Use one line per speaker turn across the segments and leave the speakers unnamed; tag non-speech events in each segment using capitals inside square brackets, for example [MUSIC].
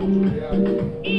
Obrigado.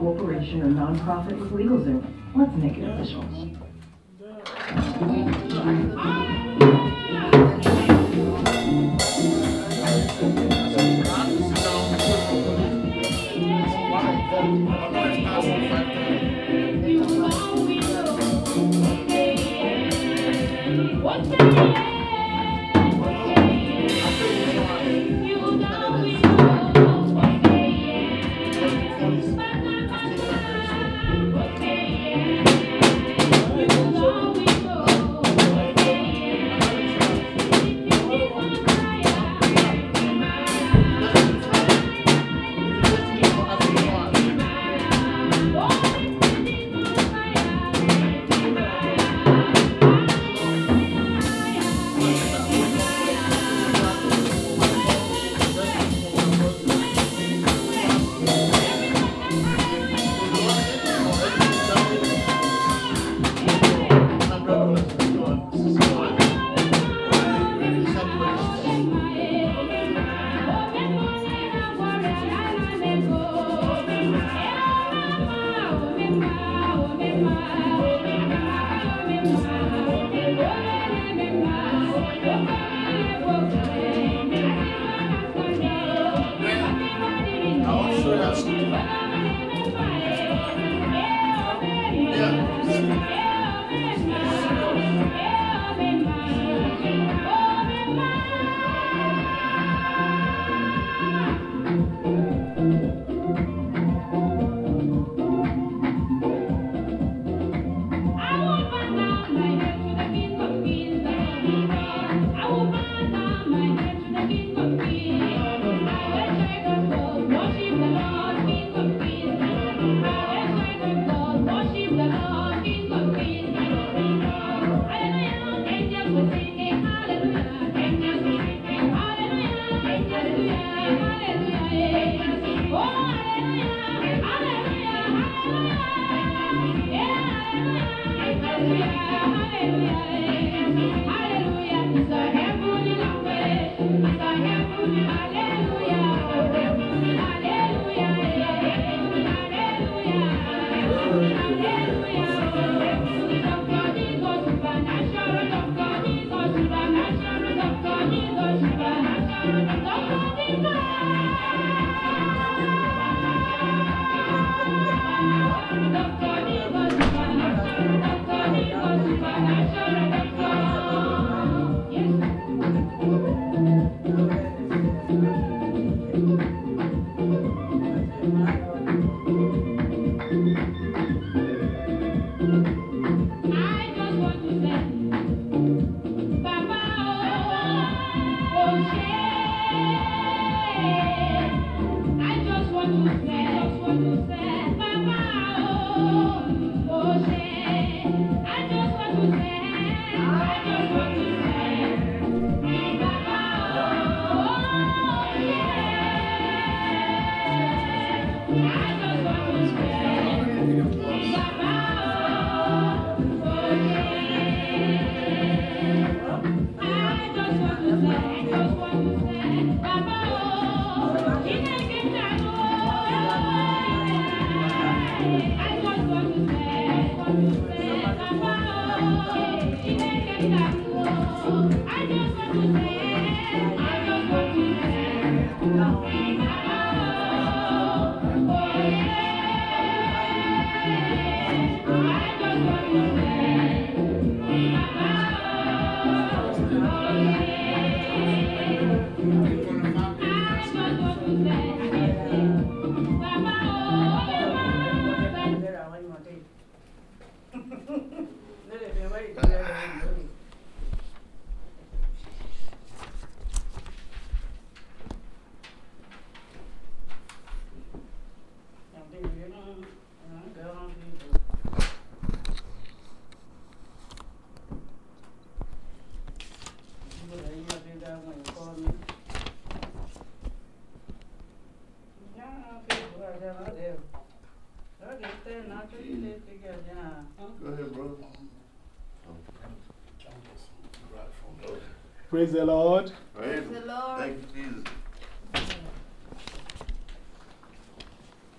Nonprofit with LegalZoom. Let's make it official.
Praise the Lord.
Praise the Lord. Thank you, Jesus.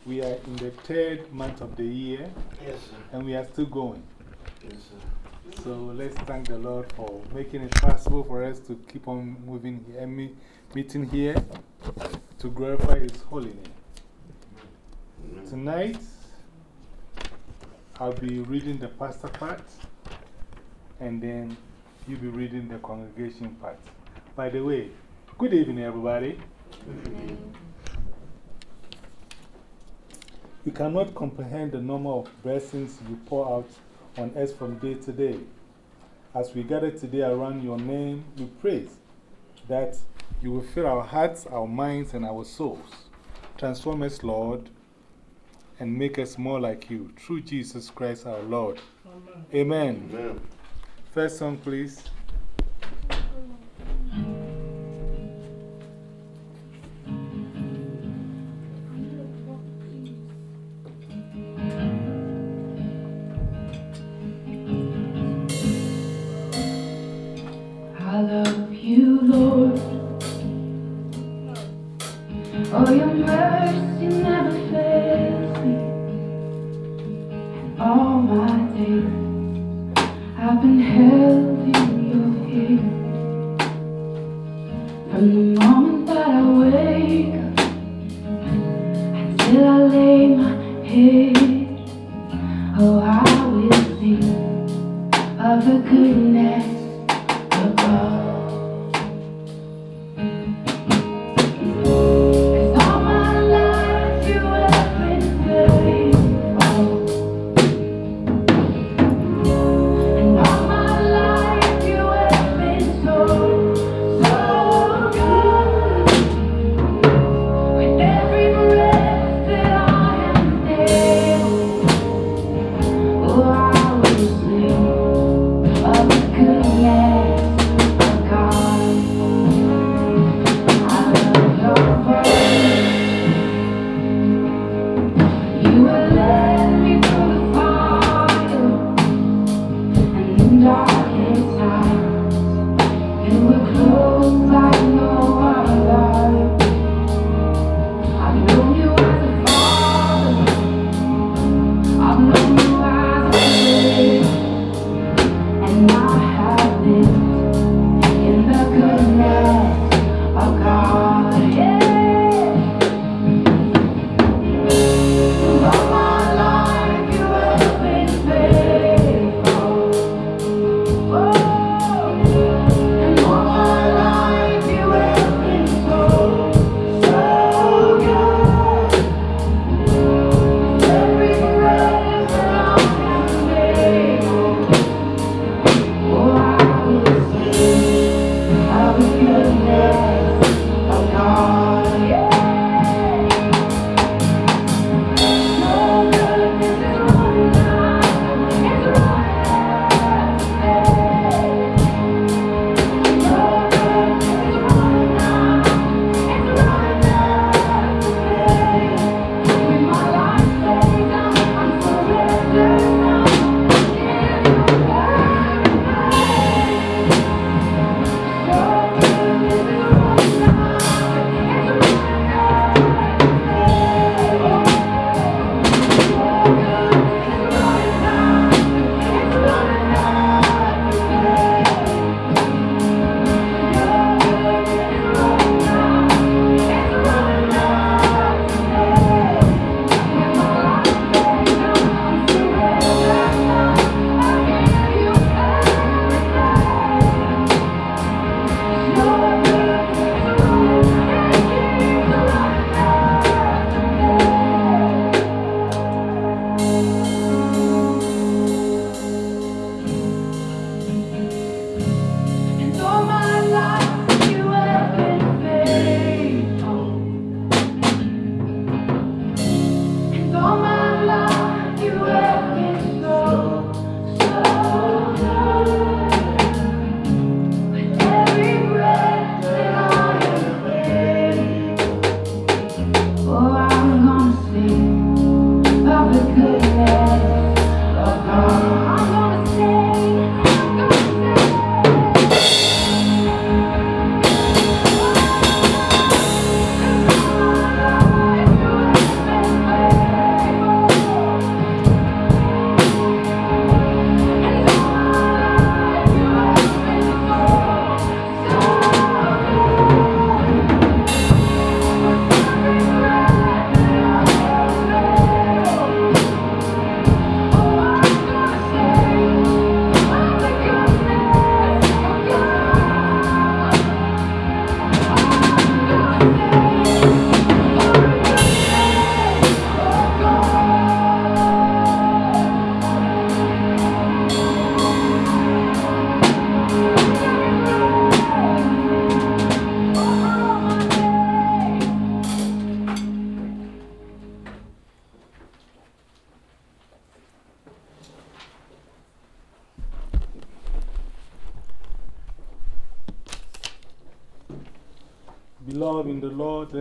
We are in the third month of the year.
Yes, sir.
And we are still going.
Yes, sir.
So let's thank the Lord for making it possible for us to keep on moving here, meeting here to glorify His holy name. Tonight, I'll be reading the pastor part, and then you'll be reading the congregation part. By the way, good evening, everybody. Good evening. You cannot comprehend the number of blessings you pour out on us from day to day. As we gather today around your name, we praise that you will fill our hearts, our minds, and our souls. Transform us, Lord, and make us more like you. Through Jesus Christ our Lord. Amen. Amen. First song, please. of a goodness.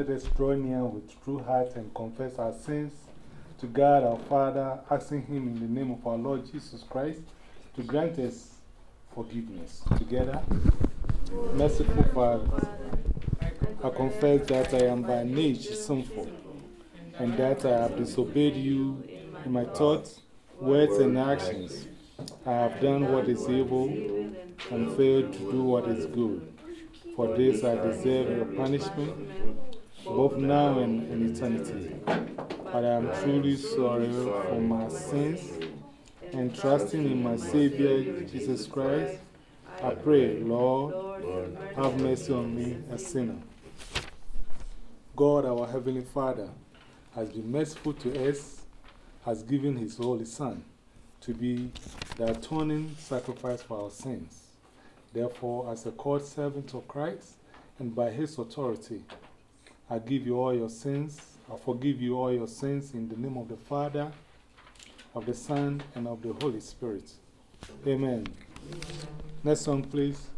Us draw near with true heart and confess our sins to God our Father, asking Him in the name of our Lord Jesus Christ to grant us forgiveness. Together, merciful Father, I confess that I am by nature sinful and that I have disobeyed you in my thoughts, words, and actions. I have done what is evil and failed to do what is good. For this I deserve your punishment, both now and in eternity. But I am truly sorry for my sins and trusting in my Savior Jesus Christ. I pray, Lord, have mercy on me, a sinner. God, our Heavenly Father, has been merciful to us, has given His Holy Son to be the atoning sacrifice for our sins. Therefore, as a called servant of Christ and by His authority, I give you all your sins. I forgive you all your sins in the name of the Father, of the Son, and of the Holy Spirit. Amen. Next song, please.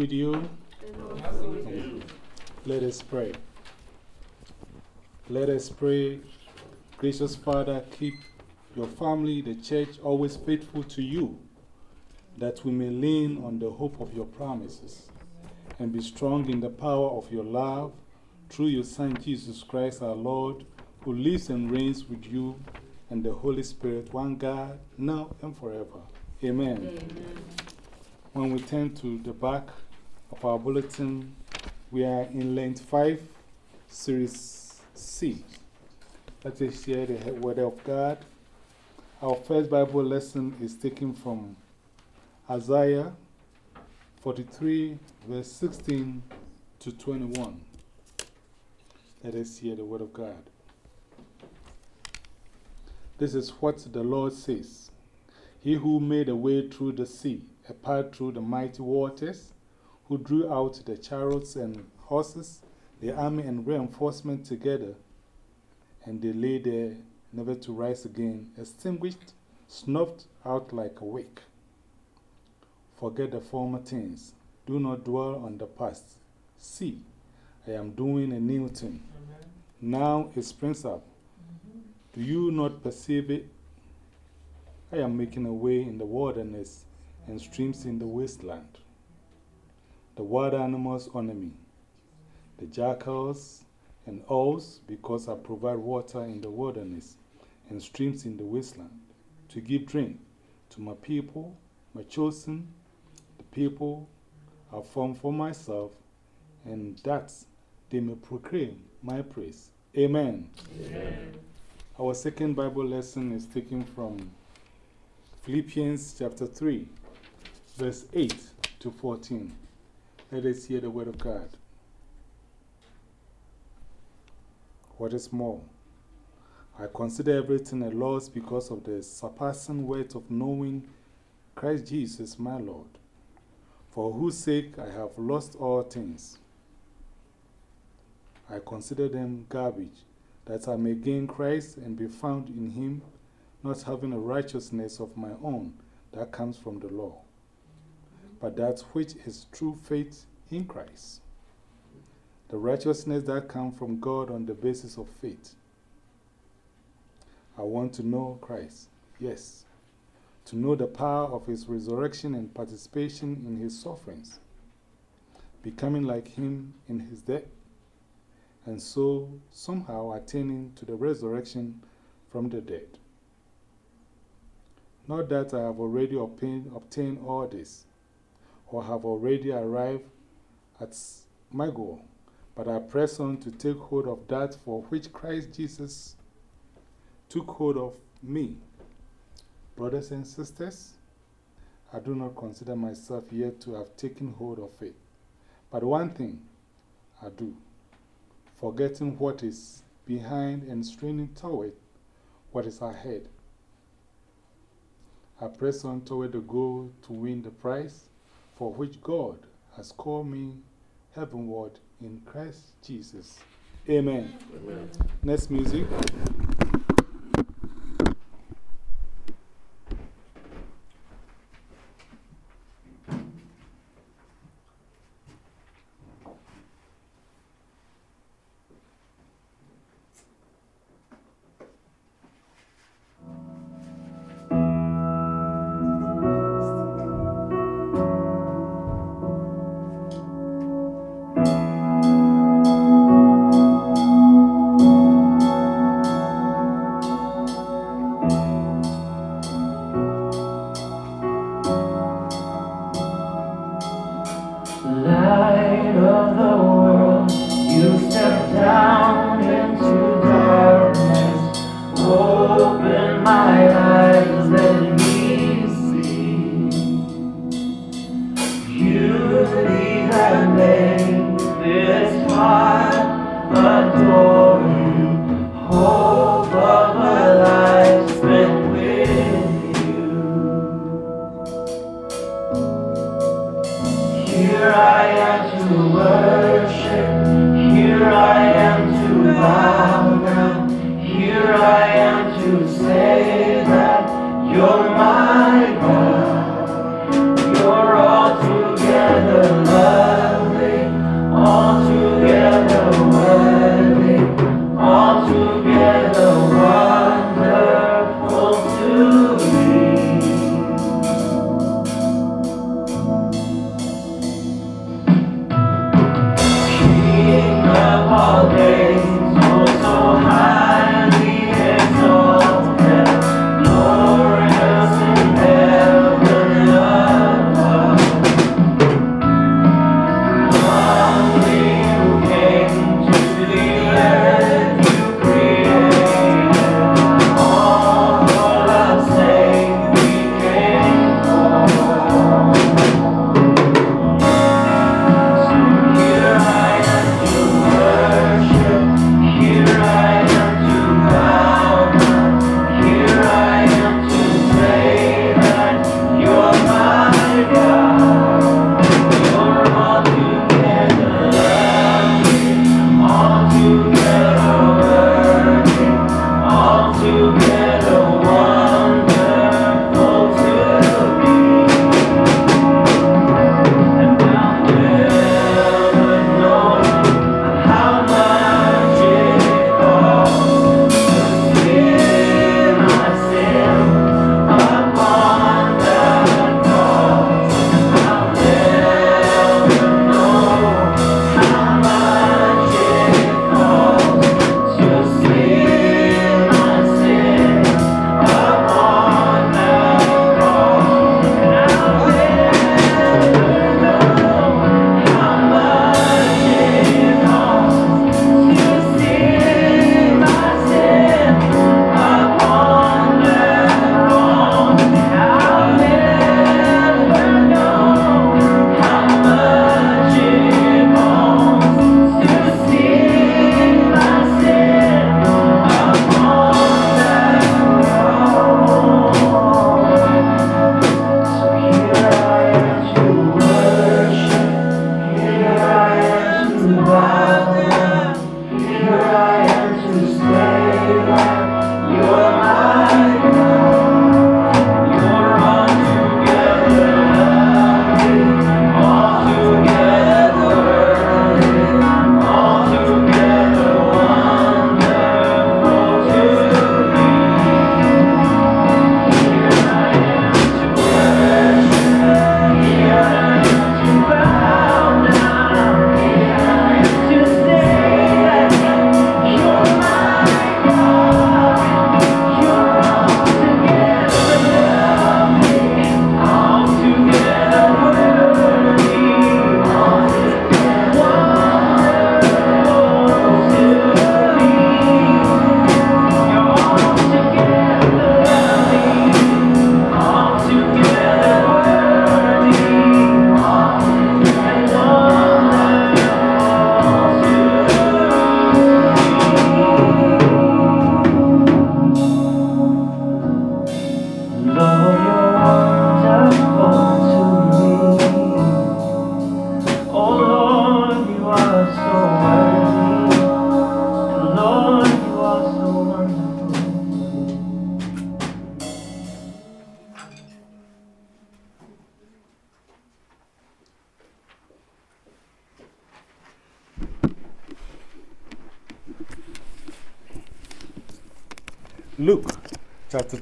With you. Let us pray. Let us pray. Gracious Father, keep your family, the church, always faithful to you, that we may lean on the hope of your promises and be strong in the power of your love through your Son Jesus Christ our Lord, who lives and reigns with you and the Holy Spirit, one God, now and forever. Amen. Amen. When we turn to the back of our bulletin, we are in Lent 5, Series C. Let us share the Word of God. Our first Bible lesson is taken from Isaiah 43, verse 16 to 21. Let us hear the Word of God. This is what the Lord says He who made a way through the sea, a path through the mighty waters, who drew out the chariots and horses, the army and reinforcement together, and they lay there never to rise again, extinguished, snuffed out like a wick. Forget the former things. Do not dwell on the past. See, I am doing a new thing. Now it springs up. Mm-hmm. Do you not perceive it? I am making a way in the wilderness and streams in the wasteland. The wild animals honor me, the jackals and owls, because I provide water in the wilderness and streams in the wasteland to give drink to my people, my chosen, the people I formed for myself, and that they may proclaim my praise. Amen. Amen. Our second Bible lesson is taken from Philippians chapter 3, verse 8 to 14. Let us hear the word of God. What is more, I consider everything a loss because of the surpassing weight of knowing Christ Jesus my Lord, for whose sake I have lost all things. I consider them garbage, that I may gain Christ and be found in Him, not having a righteousness of my own that comes from the law, but that which is true faith in Christ. The righteousness that comes from God on the basis of faith. I want to know Christ, yes, to know the power of His resurrection and participation in His sufferings, becoming like Him in His death and so somehow attaining to the resurrection from the dead. Not that I have already obtained, obtained all this, or have already arrived at my goal, but I press on to take hold of that for which Christ Jesus took hold of me. Brothers and sisters, I do not consider myself yet to have taken hold of it. But one thing I do forgetting what is behind and straining toward what is ahead. I press on toward the goal to win the prize for which God has called me heavenward in Christ Jesus. Amen. Amen. Next music.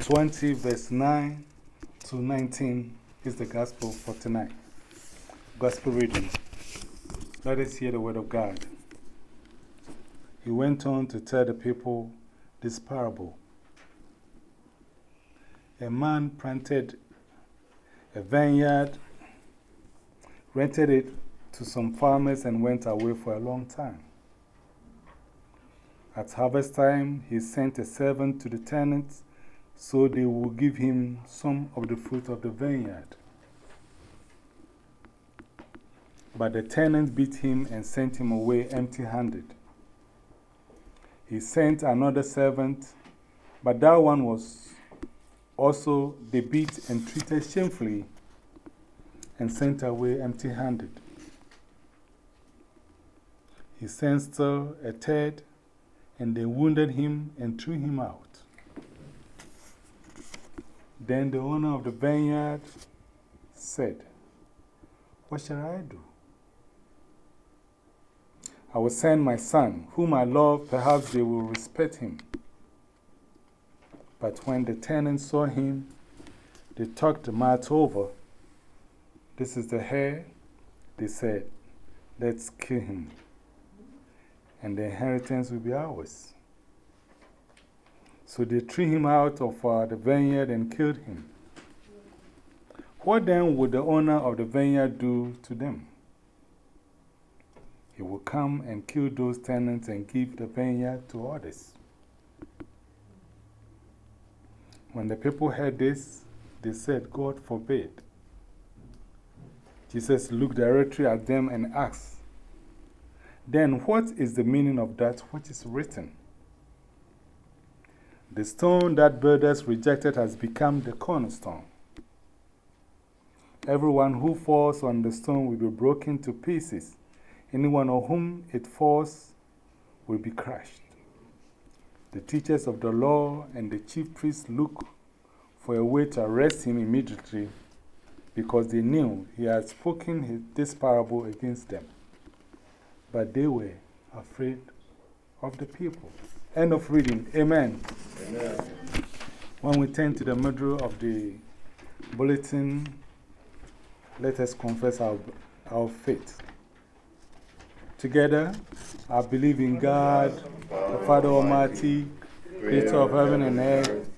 20, verse 9 to 19 is the gospel for tonight. Gospel reading. Let us hear the word of God. He went on to tell the people this parable. A man planted a vineyard, rented it to some farmers, and went away for a long time. At harvest time, he sent a servant to the tenants so they will give him some of the fruit of the vineyard. But the tenants beat him and sent him away empty handed. He sent another servant, but that one was also they beat and treated shamefully and sent away empty handed. He sent still a third, and they wounded him and threw him out. Then the owner of the vineyard said, What shall I do? I will send my son, whom I love, perhaps they will respect him. But when the tenants saw him, they talked the matter over. This is the heir, they said, Let's kill him, and the inheritance will be ours. So they threw him out of uh, the vineyard and killed him. What then would the owner of the vineyard do to them? He will come and kill those tenants and give the vineyard to others. When the people heard this, they said, God forbid. Jesus looked directly at them and asked, Then what is the meaning of that which is written? The stone that builders rejected has become the cornerstone. Everyone who falls on the stone will be broken to pieces. Anyone on whom it falls will be crushed. The teachers of the law and the chief priests looked for a way to arrest him immediately because they knew he had spoken his, this parable against them. But they were afraid of the people. End of reading. Amen. Amen. When we turn to the middle of the bulletin, let us confess our, our faith. Together, I believe in God, the Father Almighty, creator of heaven and earth.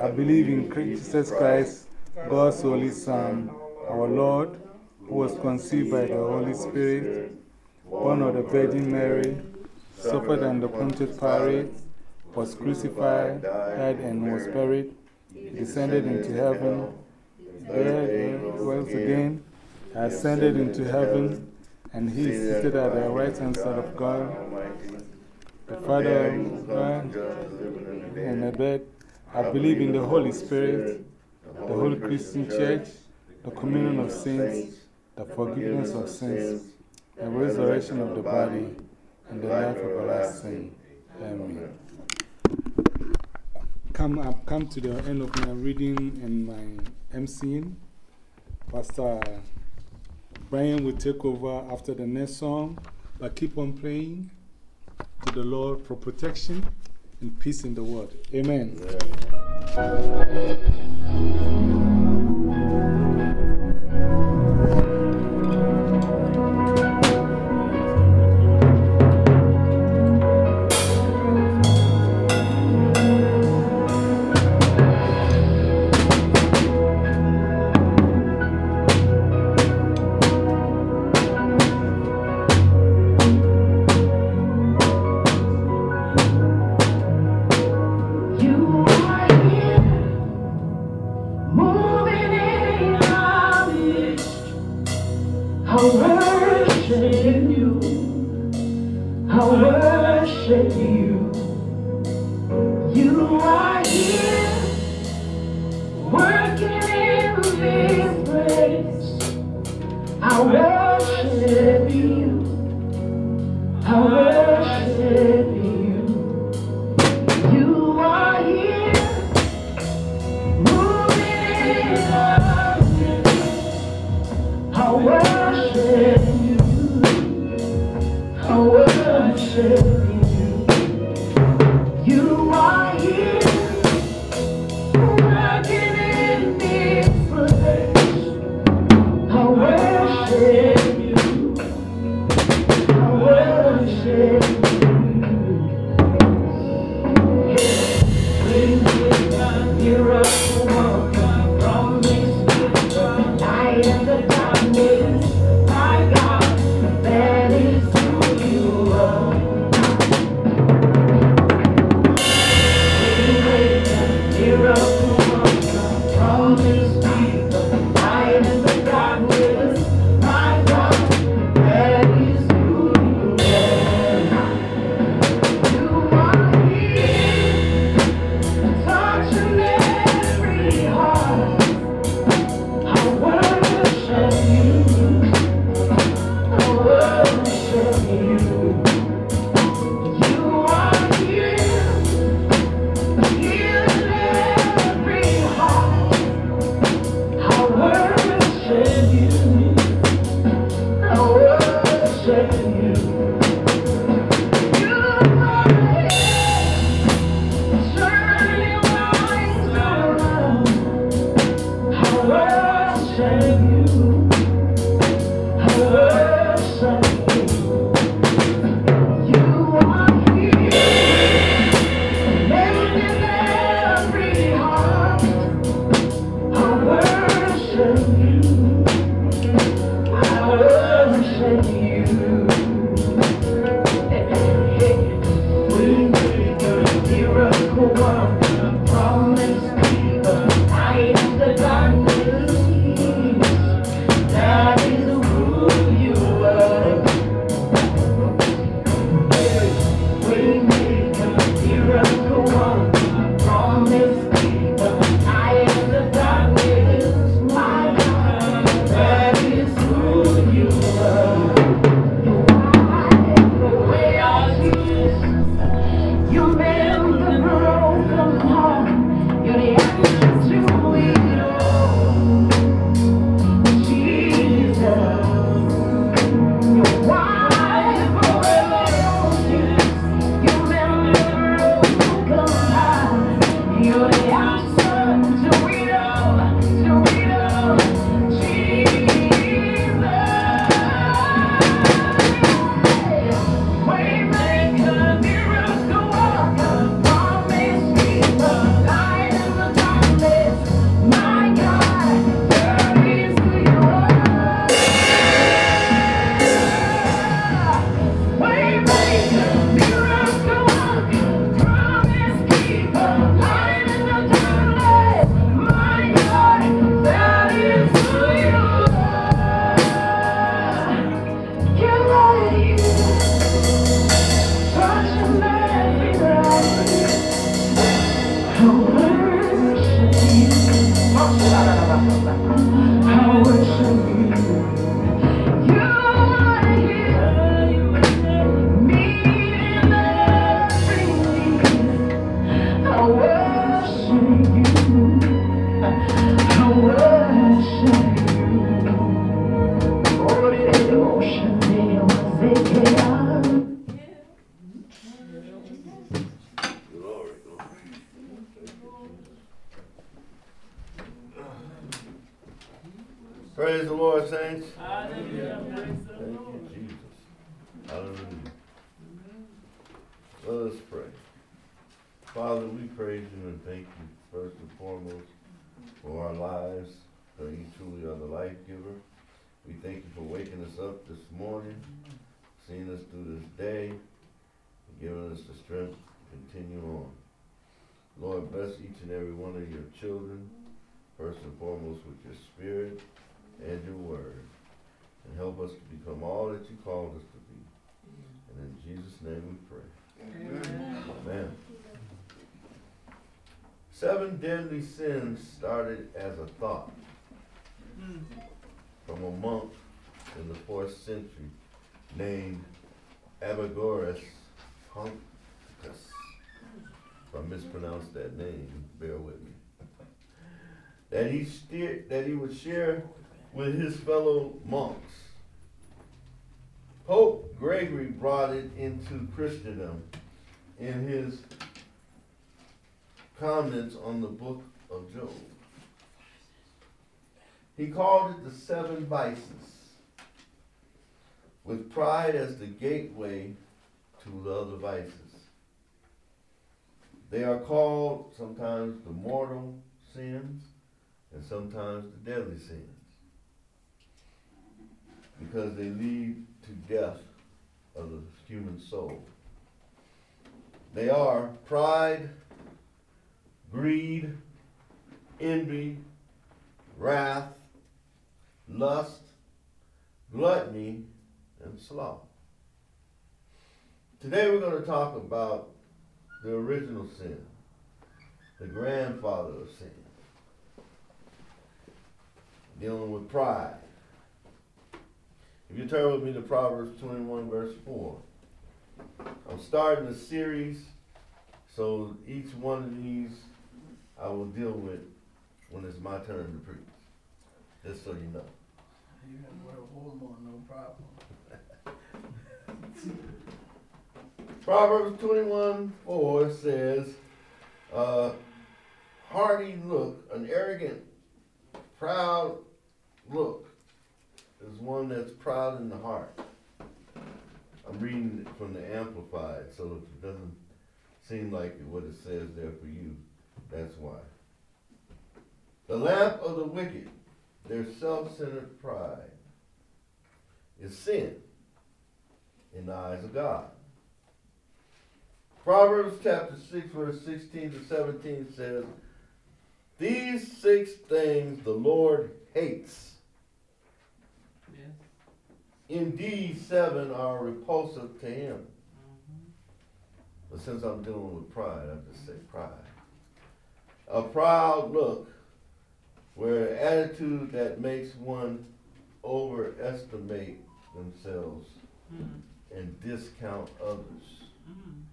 I believe in Jesus Christ, God's only Son, our Lord, who was conceived by the Holy Spirit, born of the Virgin Mary, suffered under Pontius Pilate, was crucified, died, and was buried, descended into heaven, dead, rose again, ascended into heaven, and he is seated at the right hand side of God, the Father and the dead. I believe in the Holy Spirit, the Holy Christian Church, the communion of saints, the forgiveness of sins, the resurrection of the body, and the life everlasting. Amen. Come, I've come to the end of my reading and my MCing. Pastor Brian will take over after the next song, but keep on praying to the Lord for protection and peace in the world. Amen.
You
up this morning, seeing us through this day, and giving us the strength to continue on. Lord, bless each and every one of your children, first and foremost with your spirit and your word and help us to become all that you called us to be. And in Jesus' name we pray. Amen. Seven deadly sins started as a thought from a monk in the fourth century named Abagoras Punctus. If I mispronounced that name, bear with me. That he that he would share with his fellow monks. Pope Gregory brought it into Christendom in his comments on the book of Job. He called it the seven vices, with pride as the gateway to the other vices. They are called sometimes the mortal sins and sometimes the deadly sins because they lead to death of the human soul. They are pride, greed, envy, wrath, lust, gluttony, and sloth. Today we're going to talk about the original sin, the grandfather of sin, dealing with pride. If you turn with me to Proverbs 21, verse 4. I'm starting a series, so each one of these I will deal with when it's my turn to preach. Just so you know.
You have no problem.
Proverbs 21, 4 says, uh, Hardy look, an arrogant, proud look, is one that's proud in the heart. I'm reading it from the Amplified, so if it doesn't seem like what it says there for you, that's why. The lamp of the wicked, their self centered pride, is sin in the eyes of God. Proverbs chapter 6, verse 16 to 17 says, These six things the Lord hates.
Yes.
Indeed, seven are repulsive to him.
Mhm.
But since I'm dealing with pride, I just say pride. A proud look, where an attitude that makes one overestimate themselves
Mm.
and discount others.
Mm.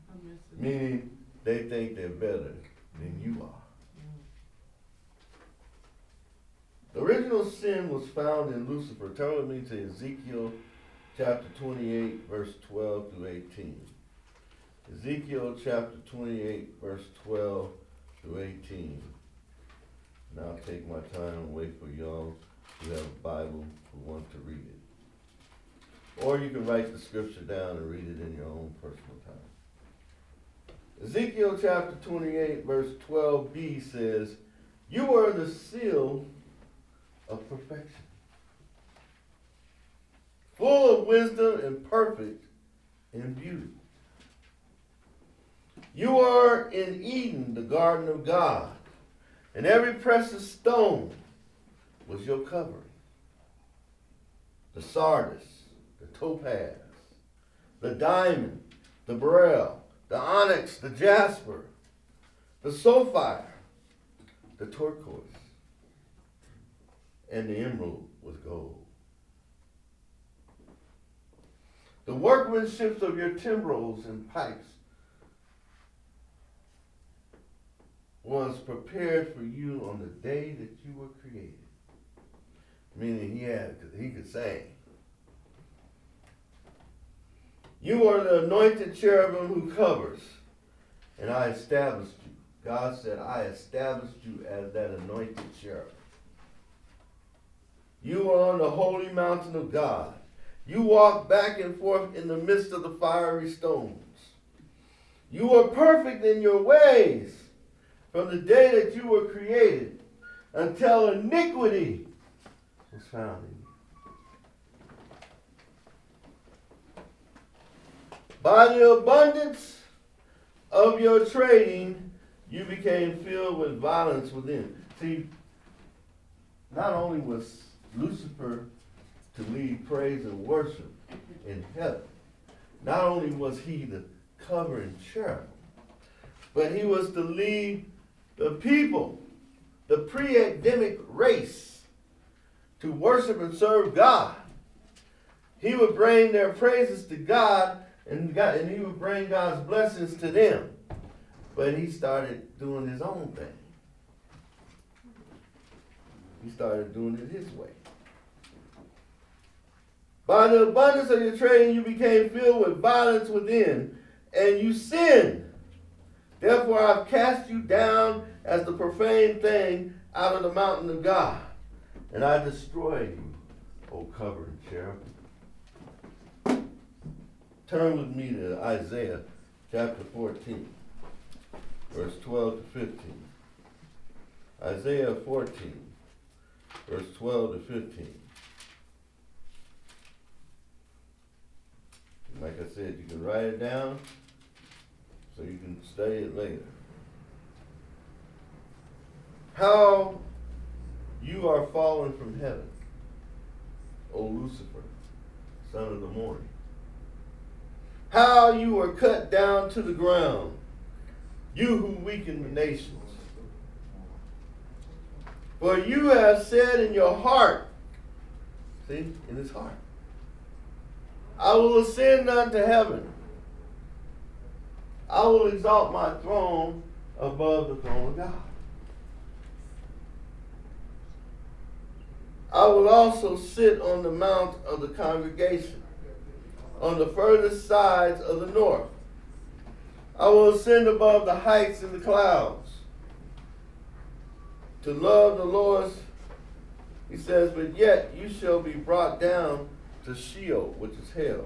Meaning they think they're better than you are. The original sin was found in Lucifer. Turn with me to Ezekiel chapter 28, verse 12 through 18. Ezekiel chapter 28, verse 12 through 18. And I'll take my time and wait for y'all who have a Bible who want to read it. Or you can write the scripture down and read it in your own personal time. Ezekiel chapter 28, verse 12b says, You are the seal of perfection, full of wisdom and perfect in beauty. You are in Eden, the garden of God, and every precious stone was your covering. The sardius, the topaz, the diamond, the beryl, the onyx, the jasper, the sapphire, the turquoise, and the emerald with gold. The workmanship of your timbrels and pipes was prepared for you on the day that you were created. Meaning he had he could sing. You are the anointed cherubim who covers, and I established you. God said, I established you as that anointed cherub. You are on the holy mountain of God. You walk back and forth in the midst of the fiery stones. You were perfect in your ways from the day that you were created until iniquity was found in you. By the abundance of your trading, you became filled with violence within. See, not only was Lucifer to lead praise and worship in heaven, not only was he the covering cherub, but he was to lead the people, the pre-Adamic race, to worship and serve God. He would bring their praises to God and, God, and he would bring God's blessings to them. But he started doing his own thing. He started doing it his way. By the abundance of your trading, you became filled with violence within, and you sinned. Therefore, I've cast you down as the profane thing out of the mountain of God, and I destroy you, O covered cherub. Turn with me to Isaiah chapter 14, verse 12 to 15. Isaiah 14, verse 12 to 15. Like I said, you can write it down so you can study it later. How you are fallen from heaven, O Lucifer, son of the morning. How you were cut down to the ground, you who weaken the nations. For you have said in your heart, see, in his heart, I will ascend unto heaven. I will exalt my throne above the throne of God. I will also sit on the mount of the congregation, on the furthest sides of the north. I will ascend above the heights in the clouds. To love the Lord's, he says, but yet you shall be brought down to Sheol, which is hell,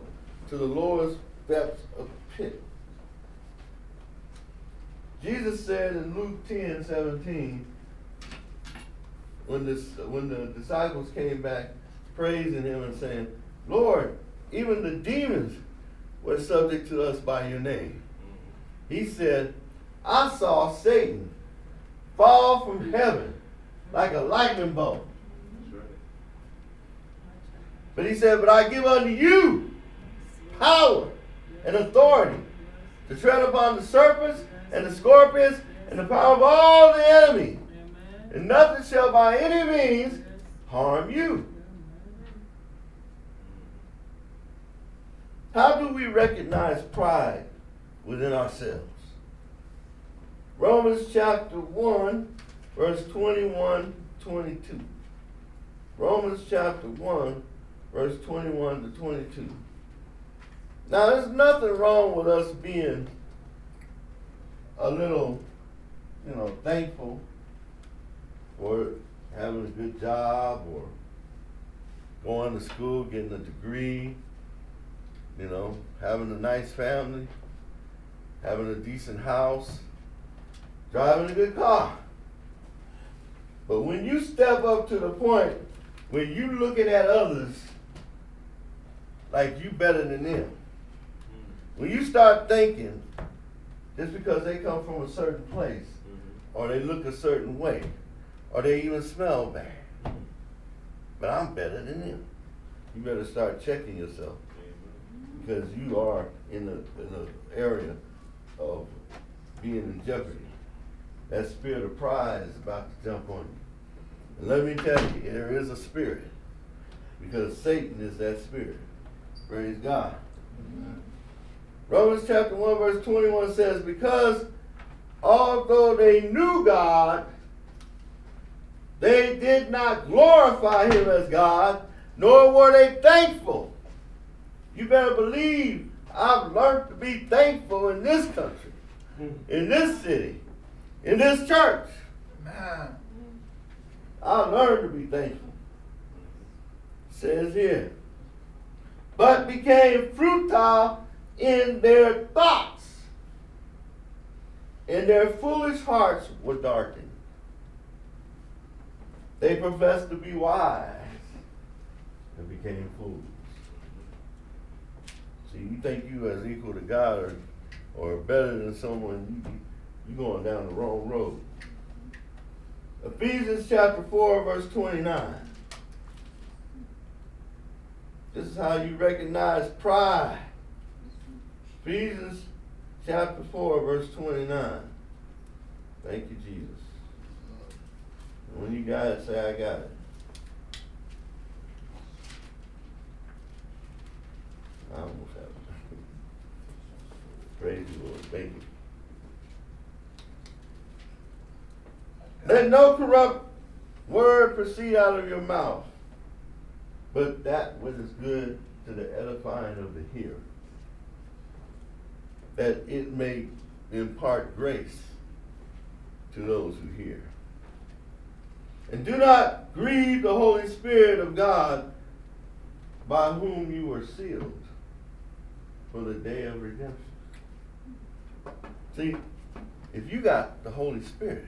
to the lowest depths of pit. Jesus said in Luke 10 17, when, this, when the disciples came back praising him and saying, Lord, even the demons were subject to us by your name. He said, I saw Satan fall from heaven like a lightning bolt. But he said, But I give unto you power and authority to tread upon the serpents and the scorpions and the power of all the enemy. And nothing shall by any means harm you. How do we recognize pride within ourselves? Romans chapter 1, verse 21 22. Romans chapter 1, verse 21 to 22. Now, there's nothing wrong with us being a little, you know, thankful for having a good job or going to school, getting a degree, you know, having a nice family, having a decent house, driving a good car. But when you step up to the point when you looking at others like you better than them, mm-hmm. when you start thinking just because they come from a certain place, mm-hmm. or they look a certain way, or they even smell bad, mm-hmm. but I'm better than them, you better start checking yourself because you are in the in the area of being in jeopardy. That spirit of pride is about to jump on you. And let me tell you, there is a spirit because Satan is that spirit. Praise God. Romans chapter 1, verse 21 says, Because although they knew God, they did not glorify him as God, nor were they thankful. You better believe I've learned to be thankful in this country, in this city, in this church.
Man,
I learned to be thankful. says here, but became futile in their thoughts, and their foolish hearts were darkened. They professed to be wise and became fools. See, you think you as equal to God or, or better than someone, you, you going down the wrong road. Ephesians chapter 4, verse 29. This is how you recognize pride. Ephesians chapter 4, verse 29. Thank you, Jesus. When you got it, say, I got it. I almost. Praise the Lord. Thank you. Let no corrupt word proceed out of your mouth, but that which is good to the edifying of the hearer, that it may impart grace to those who hear. And do not grieve the Holy Spirit of God, by whom you were sealed for the day of redemption. See, if you got the Holy Spirit,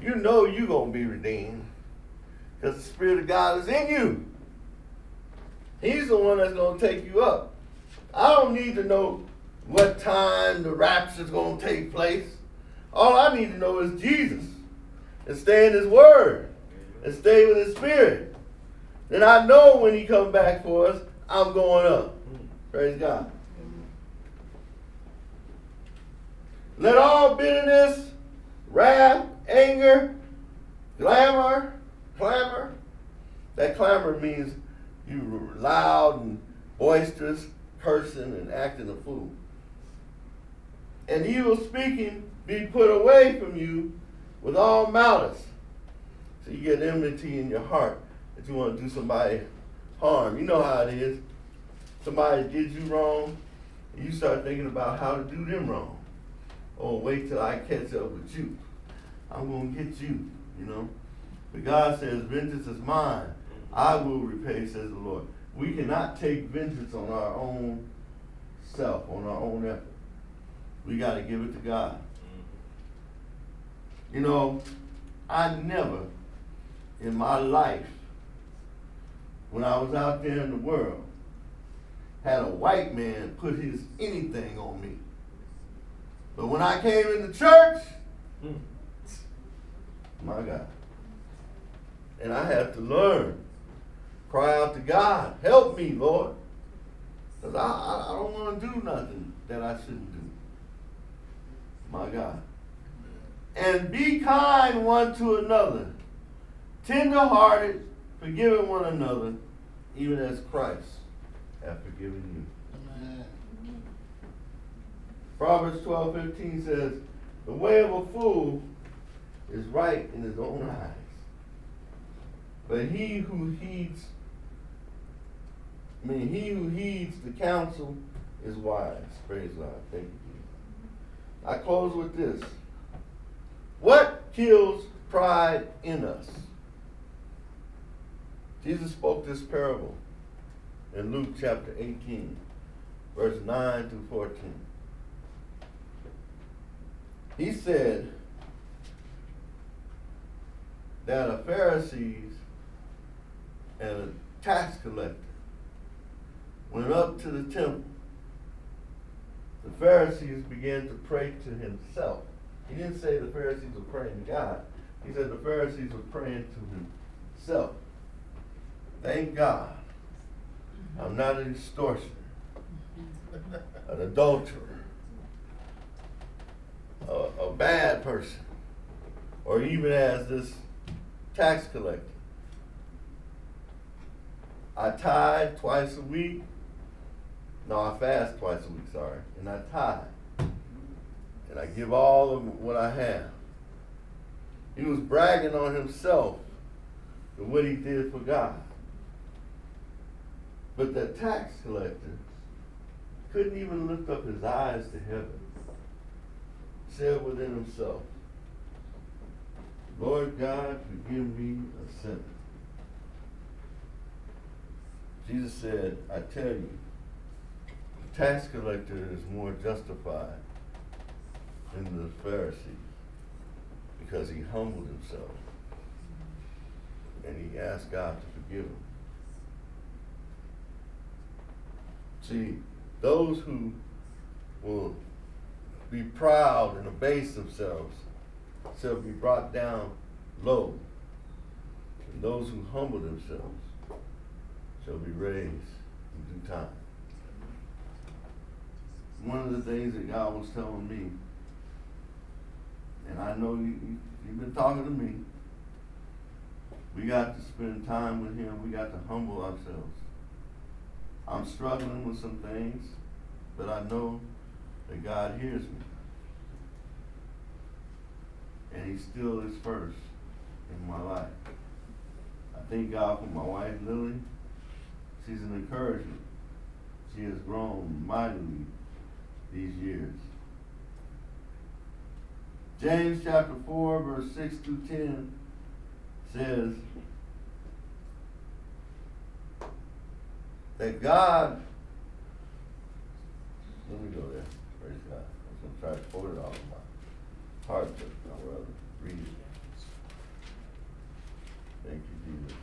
you know you're going to be redeemed because the Spirit of God is in you. He's the one that's going to take you up. I don't need to know what time the rapture is going to take place. All I need to know is Jesus and stay in His Word and stay with His Spirit. Then I know when He comes back for us, I'm going up. Praise God. Let all bitterness, wrath, anger, clamor, clamor. That clamor means you loud and boisterous, cursing and acting a fool. And evil speaking be put away from you with all malice. So you get enmity in your heart that you want to do somebody harm. You know how it is. Somebody did you wrong, and you start thinking about how to do them wrong. Oh, wait till I catch up with you. I'm going to get you, you know. But God says, vengeance is mine. I will repay, says the Lord. We cannot take vengeance on our own self, on our own effort. We got to give it to God. Mm-hmm. You know, I never in my life, when I was out there in the world, had a white man put his anything on me. But when I came into church, my God. And I had to learn. Cry out to God, help me, Lord. Because I, I, I don't want to do nothing that I shouldn't do. My God. And be kind one to another, tender hearted, forgiving one another, even as Christ hath forgiven you. Proverbs twelve fifteen says, The way of a fool is right in his own eyes. But he who heeds, I mean, he who heeds the counsel is wise. Praise God. Thank you, Jesus. I close with this. What kills pride in us? Jesus spoke this parable in Luke chapter 18, verse 9 through 14. He said that a Pharisees and a tax collector went up to the temple. The Pharisees began to pray to himself. He didn't say the Pharisees were praying to God. He said the Pharisees were praying to himself. Thank God. I'm not an extortioner, an adulterer, a, bad person, or even as this tax collector. I tithe twice a week. No, I fast twice a week, sorry. And I tithe. And I give all of what I have. He was bragging on himself for what he did for God. But the tax collector couldn't even lift up his eyes to heaven. Said within himself, Lord God, forgive me a sinner. Jesus said, I tell you, the tax collector is more justified than the Pharisee because he humbled himself and he asked God to forgive him. See, those who will be proud and abase themselves shall be brought down low. And those who humble themselves shall be raised in due time. One of the things that God was telling me, and I know you, you, you've been talking to me, we got to spend time with Him, we got to humble ourselves. I'm struggling with some things, but I know that God hears me. And He still is first in my life. I thank God for my wife, Lily. She's an encouragement. She has grown mightily these years. James chapter 4, verse 6 through 10 says that God, let me go there, praise God. I was going to try to it off my heart, but I'd rather read it. Thank you, Jesus.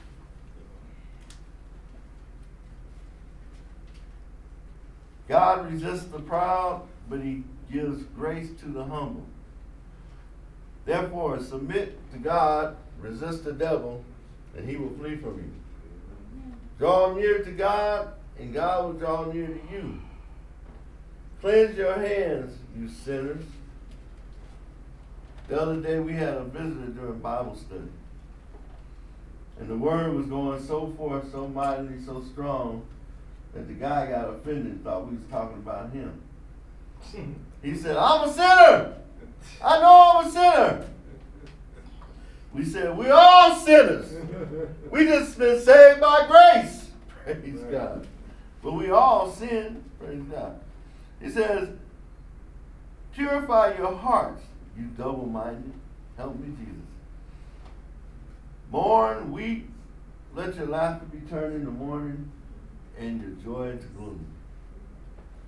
God resists the proud, but he gives grace to the humble. Therefore, submit to God, resist the devil, and he will flee from you. Draw near to God, and God will draw near to you. Cleanse your hands, you sinners. The other day we had a visitor during Bible study. And the word was going so forth, so mightily, so strong, that the guy got offended thought we was talking about him. He said, I'm a sinner. I know I'm a sinner. We said, we're all sinners. We just been saved by grace. [LAUGHS] Praise God. But we all sin. Praise God. He says, purify your hearts, you double minded. Help me, Jesus. Mourn, weep, let your laughter be turned into mourning and your joy into gloom.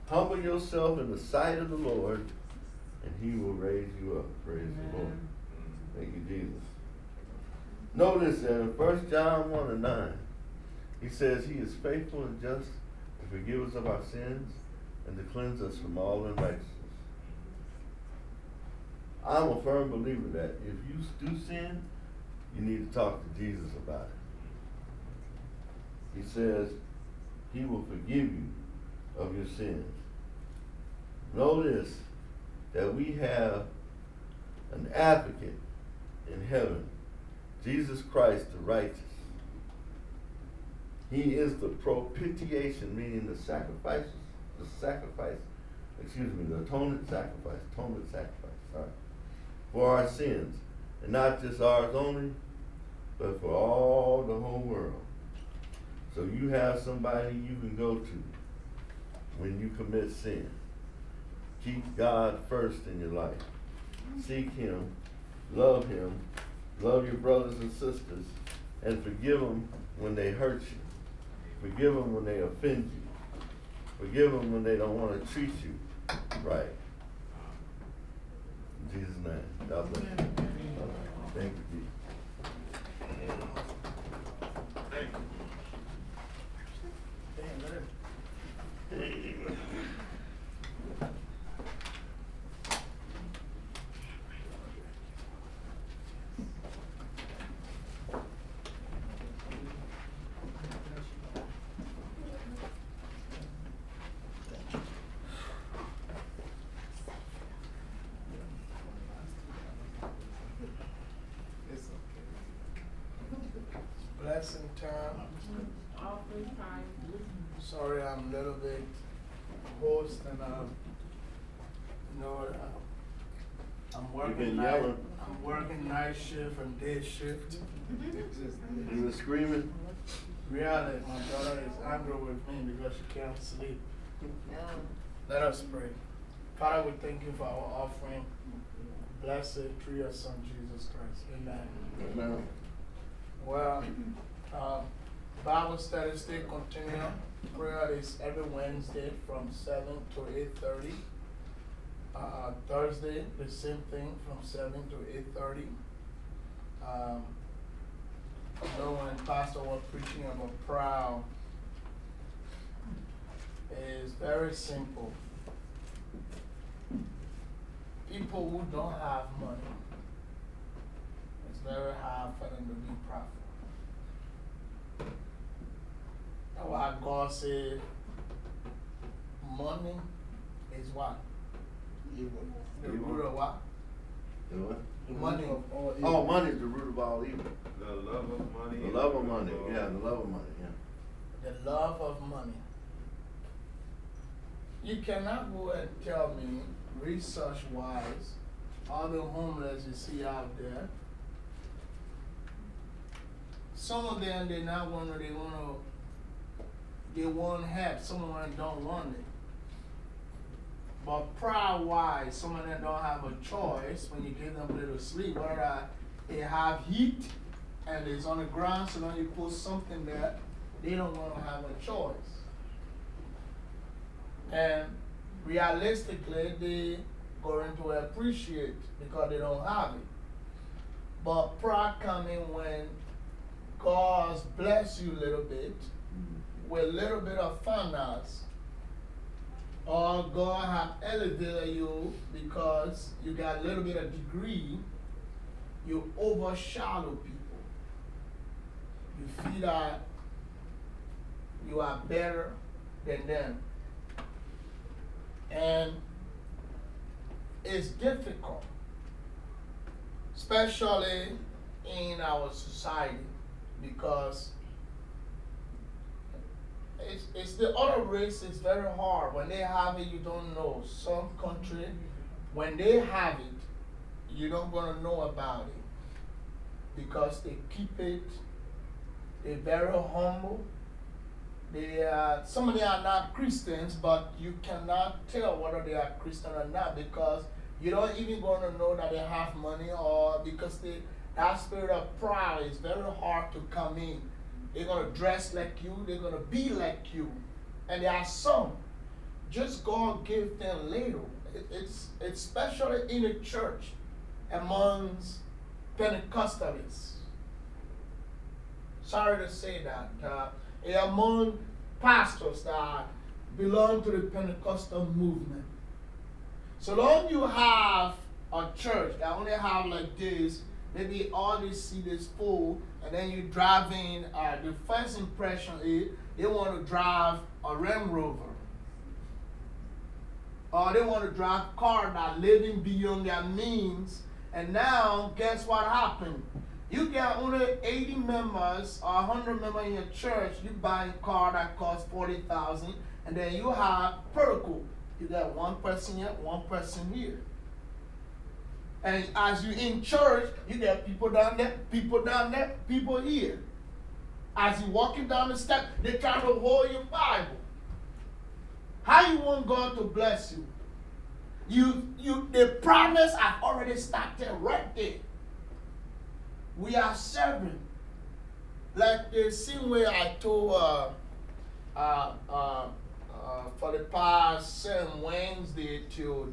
Humble yourself in the sight of the Lord, and he will raise you up. Praise
Amen.
the Lord. Thank you, Jesus. Notice in 1 John 1 and 9, he says he is faithful and just to forgive us of our sins and to cleanse us from all unrighteousness. I'm a firm believer that if you do sin, you need to talk to Jesus about it. He says he will forgive you of your sins. Notice that we have an advocate in heaven, Jesus Christ the righteous. He is the propitiation, meaning the sacrifices, the sacrifice, excuse me, the atonement sacrifice, atonement sacrifice, sorry, for our sins. And not just ours only, but for all the whole world. So you have somebody you can go to when you commit sin. Keep God first in your life. Seek Him, love Him, love your brothers and sisters, and forgive them when they hurt you. Forgive them when they offend you. Forgive them when they don't want to treat you right. In Jesus' name. God bless you. Thank you, Jesus.
Blessing time. Sorry, I'm a little bit hoarse and, um, you know, uh, I'm working night,
yelling.
I'm working night shift and day shift. [LAUGHS]
You been screaming?
Really, my daughter is angry with me because she can't sleep. Let us pray. Father, we thank you for our offering. Blessed through your son, Jesus Christ. Amen.
Amen.
Well, um, Bible study still continue. Prayer is every Wednesday from seven to eight thirty. Uh, Thursday, the same thing from seven to eight thirty. Um, you know, when Pastor was preaching about proud, it's very simple. People who don't have money, it's very hard for them to be proud. That's why God said, money is what?
Evil.
The
Evil.
root of what?
You know what?
Money.
Oh, money is the root of all evil.
The love of money.
The love of money, yeah, the love of money, yeah.
The love of money. You cannot go and tell me, research wise, all the homeless you see out there, some of them they not wanna they wanna they want help, some of them don't want it. But pride wise, some of them don't have a choice when you give them a little sleep, whether they have heat and it's on the ground, so then you put something there, they don't wanna have a choice. And realistically, they going to appreciate because they don't have it. But pride coming when God bless you a little bit mm-hmm. With a little bit of finance, or God have elevated you because you got a little bit of degree, you overshadow people. You feel that you are better than them. And it's difficult, especially in our society, because it's, it's the other race is very hard. When they have it, you don't know. Some country, when they have it, you don't gonna know about it because they keep it. They're very humble. They are, some of them are not Christians, but you cannot tell whether they are Christian or not because you don't even gonna know that they have money or because they, that spirit of pride is very hard to come in. They're gonna dress like you, they're gonna be like you. And there are some, just God gave them little. It, it's, it's especially in the church amongst Pentecostalists. Sorry to say that. Uh, among pastors that belong to the Pentecostal movement. So long you have a church that only have like this, maybe all these seats is full, and then you drive in, uh, the first impression is they want to drive a Range Rover. Or they want to drive a car that living beyond their means. And now, guess what happened? You get only 80 members or 100 members in your church, you buy a car that costs 40,000, and then you have protocol. You got one person here, one person here. And as you in church, you get people down there, people down there, people here. As you walking down the step, they try to hold your Bible. How you want God to bless you? You, you, the promise have already started right there. We are serving. Like the same way I told uh, uh, uh, uh, for the past seven Wednesday till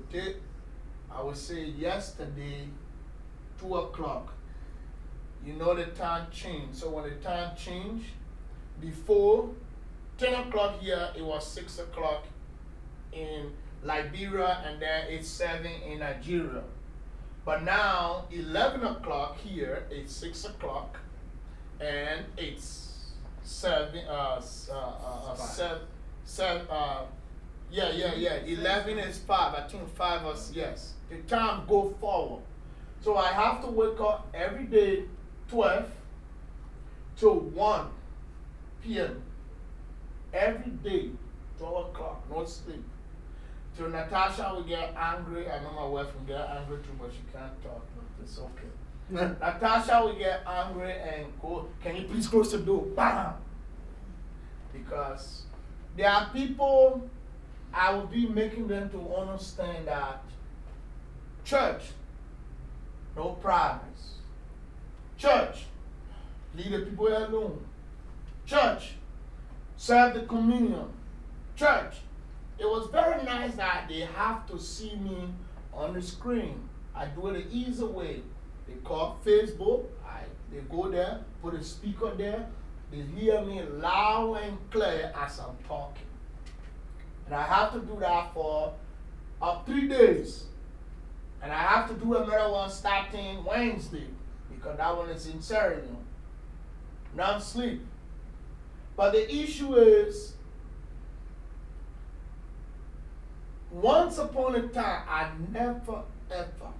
I would say yesterday, two o'clock. You know the time changed. So when the time changed, before 10 o'clock here, it was 6 o'clock in Liberia, and then it's 7 in Nigeria. But now, 11 o'clock here, it's 6 o'clock, and it's 7, uh, uh, uh, uh, seven, seven, uh, yeah, yeah, yeah, 11 is 5, I think 5 was, yes. The time go forward. So I have to wake up every day, 12 to 1 p.m. Every day, 12 o'clock, no sleep. So Natasha will get angry. I know my wife will get angry too, but she can't talk. But it's okay. [LAUGHS] Natasha will get angry and go, Can you please close the door? Bam! Because there are people, I will be making them to understand that church, no progress. Church, leave the people alone. church, serve the communion, church. It was very nice that they have to see me on the screen. I do it the easy way. They call Facebook. I, they go there, put a speaker there. They hear me loud and clear as I'm talking. And I have to do that for uh, three days. And I have to do another one starting Wednesday because that one is in ceremony. Non sleep. But the issue is once upon a time, I never ever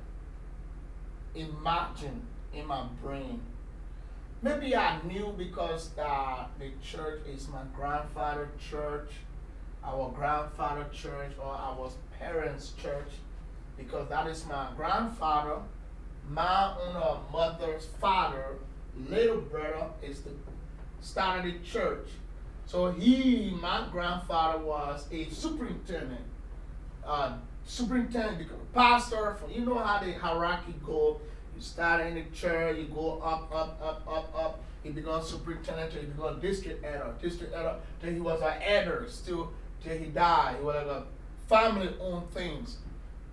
imagined in my brain. Maybe I knew because uh, the church is my grandfather church, our grandfather church, or our parents' church, because that is my grandfather, my own mother's father, little brother is the started the church. So he, my grandfather, was a superintendent uh, superintendent, pastor. For, you know how the hierarchy go. You start in the church, you go up, up, up, up, up. He become superintendent, he become district editor, district editor. Then he was an editor, still till he died. He was like a family-owned things.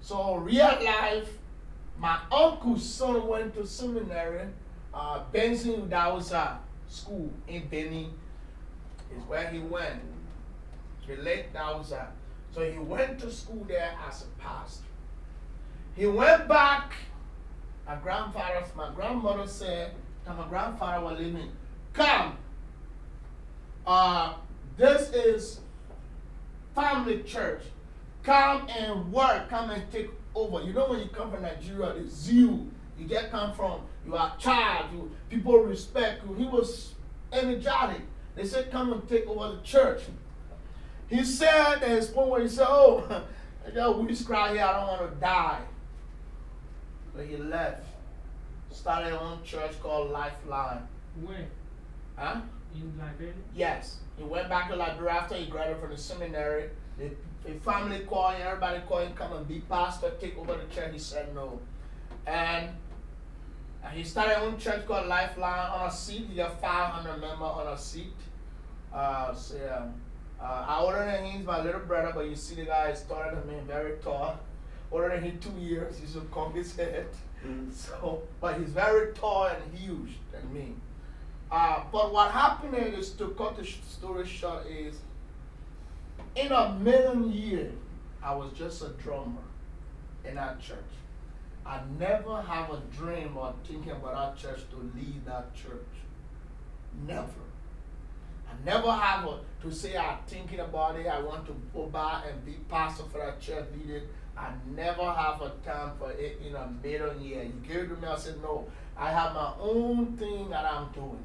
So real life, my uncle's son went to seminary, uh, Benson Dawsa School in Benin is where he went. Relate Dawsa. So he went to school there as a pastor. He went back. My grandfather, my grandmother said that my grandfather was living. Come. Uh, this is family church. Come and work. Come and take over. You know when you come from Nigeria, the zeal you get come from, you are child, you people respect you. He was energetic. They said, come and take over the church. He said, there's point where he said, Oh, [LAUGHS] I got a cry here, I don't want to die. But he left. Started his own church called Lifeline.
Where?
Huh?
In Liberia?
Yes. He went back to Liberia after he graduated from the seminary. The, the family called him, everybody called him, come and be pastor, take over the church. He said no. And, and he started his own church called Lifeline on a seat. He got 500 members on a seat. Uh, so, yeah. Uh, I older than him, he's my little brother, but you see the guy is taller than me, very tall. Older than him two years, he should comb his head. Mm. So, but he's very tall and huge than me. Uh, but what happened is, to cut the story short, is in a million years, I was just a drummer in that church. I never have a dream or thinking about that church to lead that church. Never. I never have a, to say I'm thinking about it, I want to go back and be pastor for that church leader. I never have a time for it in a middle year. You give it to me, I said, no, I have my own thing that I'm doing.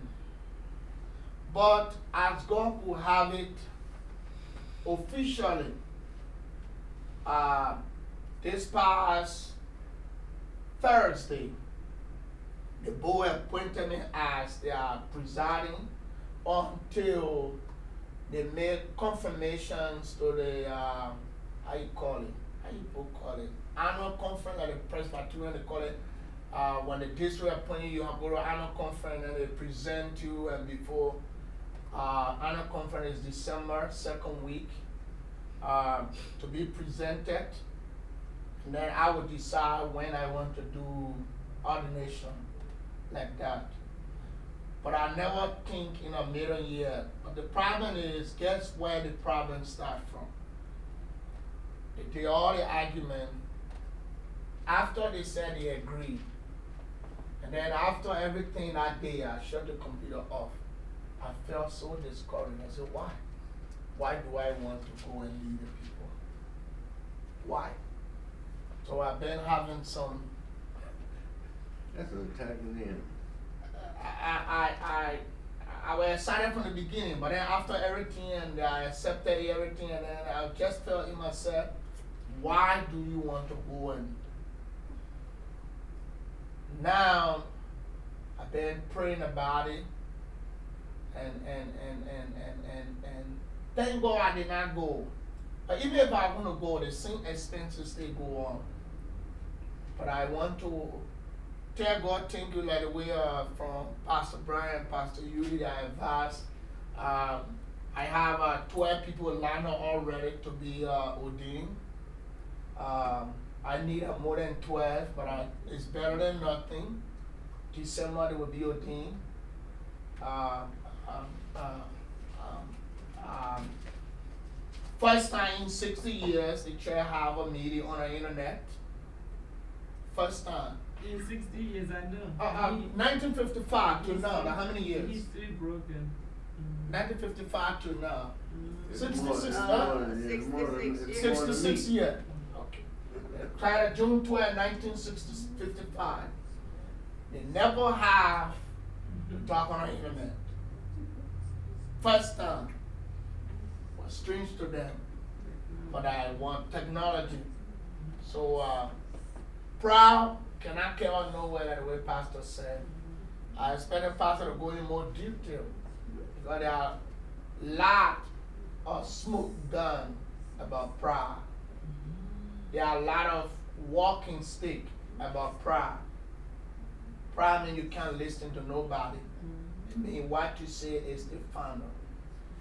But as God will have it officially, uh, this past Thursday, the board appointed me as their presiding until they make confirmations to the, uh, how you call it? How you call it? Annual conference at the Presbyterian, they call it. Uh, when the district appoint you, you have go to annual conference and they present you and before uh, annual conference December second week uh, to be presented. And then I will decide when I want to do ordination like that. But I never think in a million years. But the problem is, guess where the problem starts from? They did all the argument. After they said they agreed, and then after everything that day, I shut the computer off. I felt so discouraged. I said, why? Why do I want to go and lead the people? Why? So I've been having some.
That's an attack in.
I, I, I, I was excited from the beginning, but then after everything and I accepted everything, and then I just felt in myself, why do you want to go and now I've been praying about it and and and and and and, and thank God I did not go. But even if I want to go, the same expenses still go on. But I want to tell God thank you like the way uh, from Pastor Brian, Pastor Yuri, the advice Um, I have uh, 12 people lined up already to be uh, ordained. Um, I need uh, more than 12, but I, it's better than nothing. December they will be ordained. Uh, first time in 60 years, the church have a meeting on the internet. First time.
In 60 years, I know.
Uh, uh, 1955 to now, how many years?
He's still broken. Mm.
1955 to now.
Mm.
It's
66,
more-
huh?
it's more than- it's
66 years.
66 years. Okay. Tried June 12, 1955. They never have to talk on the internet. First time was strange to them, but I want technology. So, uh, proud, cannot know whether the way Pastor said. I expect the pastor to go in more detail because there are lot of smoke done about pride. There are a lot of walking stick about pride. Pride means you can't listen to nobody. It means what you say is the final.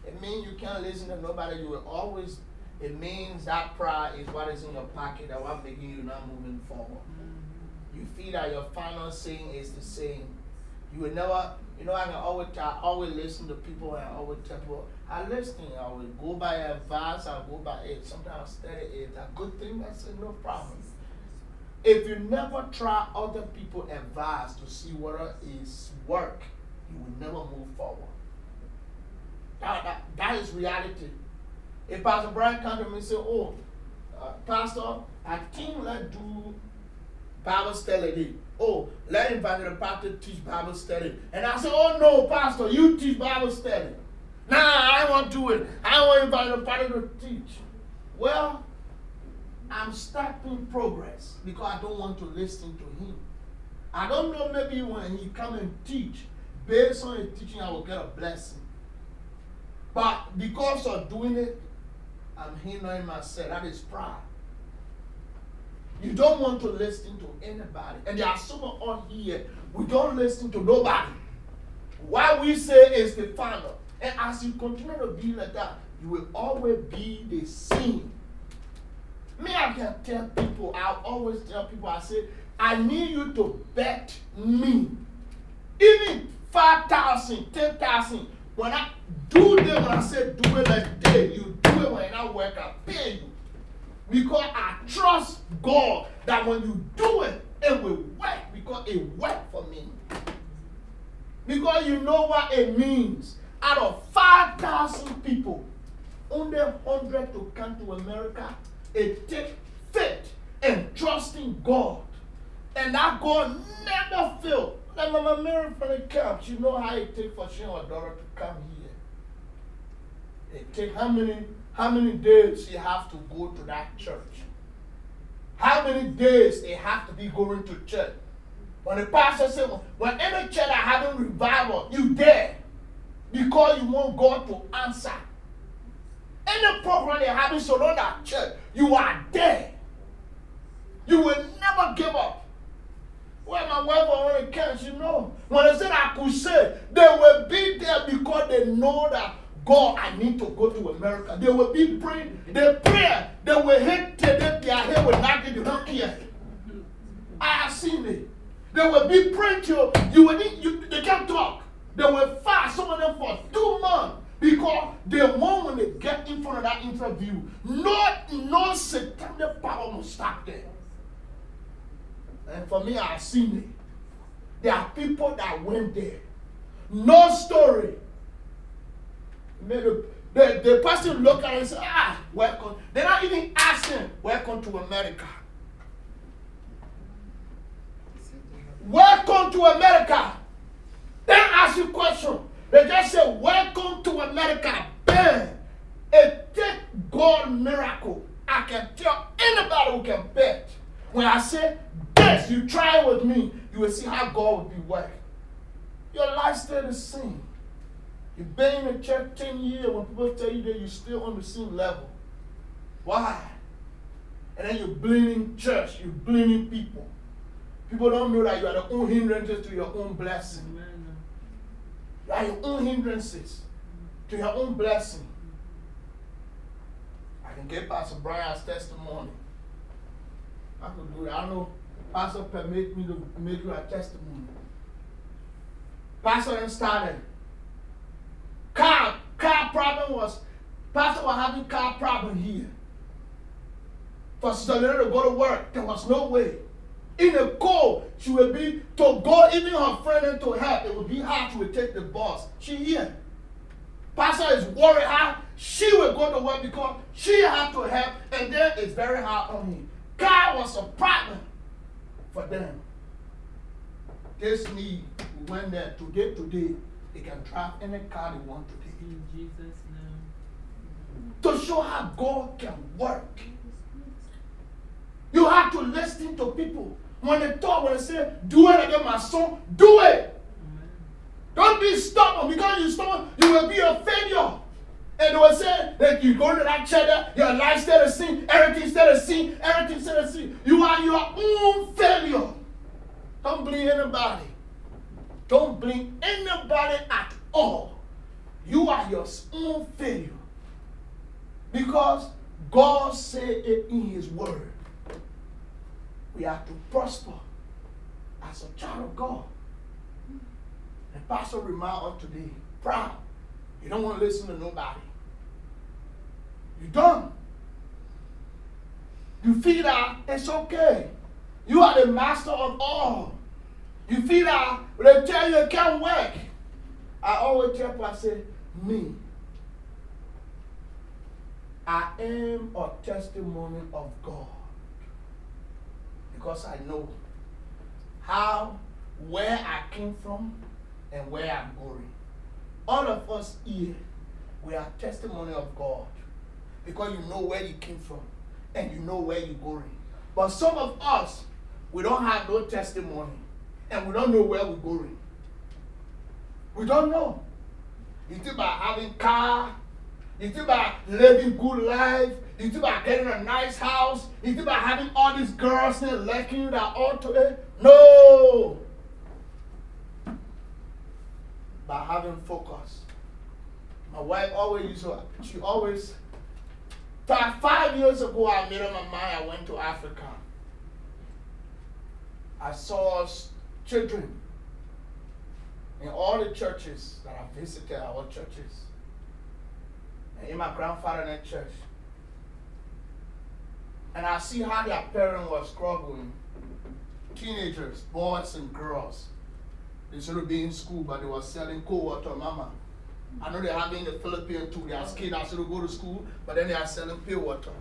It means you can't listen to nobody. You will always. It means that pride is what is in your pocket that what making you not moving forward. Mm-hmm. You feel that your final saying is the same. You will never. You know, I can always I always listen to people and I always tell people I listen. I will go by advice. I go by it. Sometimes I study it. A good thing. I say no problem. If you never try other people advice to see whether it's work, you will never move forward. That, that, that is reality. If Pastor Brian come to me and say, oh, uh, Pastor, I think let's do Bible study. Oh, let invite the pastor to teach Bible study. And I say, oh no, Pastor, you teach Bible study. Nah, I won't do it. I won't invite the pastor to teach. Well, I'm stopping progress because I don't want to listen to him. I don't know, maybe when he come and teach, based on his teaching, I will get a blessing. But because of doing it, I'm hindering myself. That is pride. You don't want to listen to anybody. And there are some on here, we don't listen to nobody. What we say is the final. And as you continue to be like that, you will always be the same. Me, I can tell people, I always tell people, I say, I need you to bet me. Even 5,000, 10,000. When I do it, when I say do it like day, you do it when I work, I pay you. Because I trust God that when you do it, it will work because it worked for me. Because you know what it means. Out of 5,000 people, only 100 to come to America, it takes faith and trusting God. And that God never failed. Like Mama Mary from the camp, you know how it takes for she and her daughter to come here. It take how many how many days she have to go to that church? How many days they have to be going to church? When the pastor said, when any church are having revival, you there because you want God to answer. Any program they're having surround that church, you are there. You will never give up. When my wife when it you know, when they said I could say, they will be there because they know that God, I need to go to America. They will be praying. They pray. They will hate till they their hair will not get don't care. I have seen it. They will be praying till you will need, you, they can't talk. They will fast some of them for two months because they want when they get in front of that interview. No, no satanic power will stop them. And for me, I've seen it. There are people that went there. No story. The, the, person look at and say, ah, welcome. They're not even asking, welcome to America. Welcome to America. Then ask you question. They just say, welcome to America. Bam. It take God miracle. I can tell anybody who can bet. When I say this, you try it with me, you will see how God will be working. Your life stay the same. You've been in the church 10 years when people tell you that you're still on the same level. Why? And then you're bleeding church, you're bleeding people. People don't know that you are the own hindrances to your own blessing. You are your own hindrances to your own blessing. I can get Pastor Brian's testimony. I could do it. I know. Pastor permit me to make you a testimony. Pastor started. Car, car problem was, Pastor was having car problem here. For Sister Lena to go to work, there was no way. In the cold, she would be to go, even her friend and to help. It would be hard. She take the bus. She here. Pastor is worried how she will go to work because she had to help, and then it's very hard on him. Car was a problem for them. This need, we went there today, today, they can drive any car they want today.
In Jesus' name.
To show how God can work. You have to listen to people. When they talk, when they say, do it again, my son, do it. Don't be stubborn because you stubborn, you will be a failure. And they will say that you go to that church, your lifestyle is sin, everything still the same, everything still the same. You are your own failure. Don't blame anybody. Don't blame anybody at all. You are your own failure. Because God said it in His Word. We have to prosper as a child of God. And Pastor remind us today, proud. You don't want to listen to nobody. You don't. You feel that it's okay. You are the master of all. You feel that when they tell you it can't work. I always tell people, I say, me. I am a testimony of God. Because I know how, where I came from, and where I'm going. All of us here, we are testimony of God because you know where you came from and you know where you're going. But some of us, we don't have no testimony and we don't know where we're going. We don't know. You think about having car, you think about living good life, you think about getting a nice house, you think about having all these girls there liking you that all to it. No! By having focus. My wife always used to, she always, five, years ago, I made up my mind, I went to Africa. I saw children in all the churches that I visited, our churches. And in my grandfather that church. And I see how their parents were struggling. Teenagers, boys and girls. They should have been in school, but they were selling cold water, mama. I know they have it in the Philippines too. They are kids that should go to school, but then they are selling pure water.